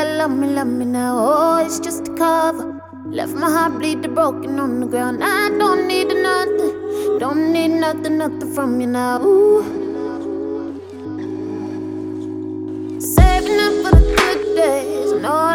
that love me, love me now. Oh, it's just a cover. Left my heart bleeding broken on the ground. I don't need nothing, don't need nothing, nothing from you now. Ooh. Saving up for the good days, know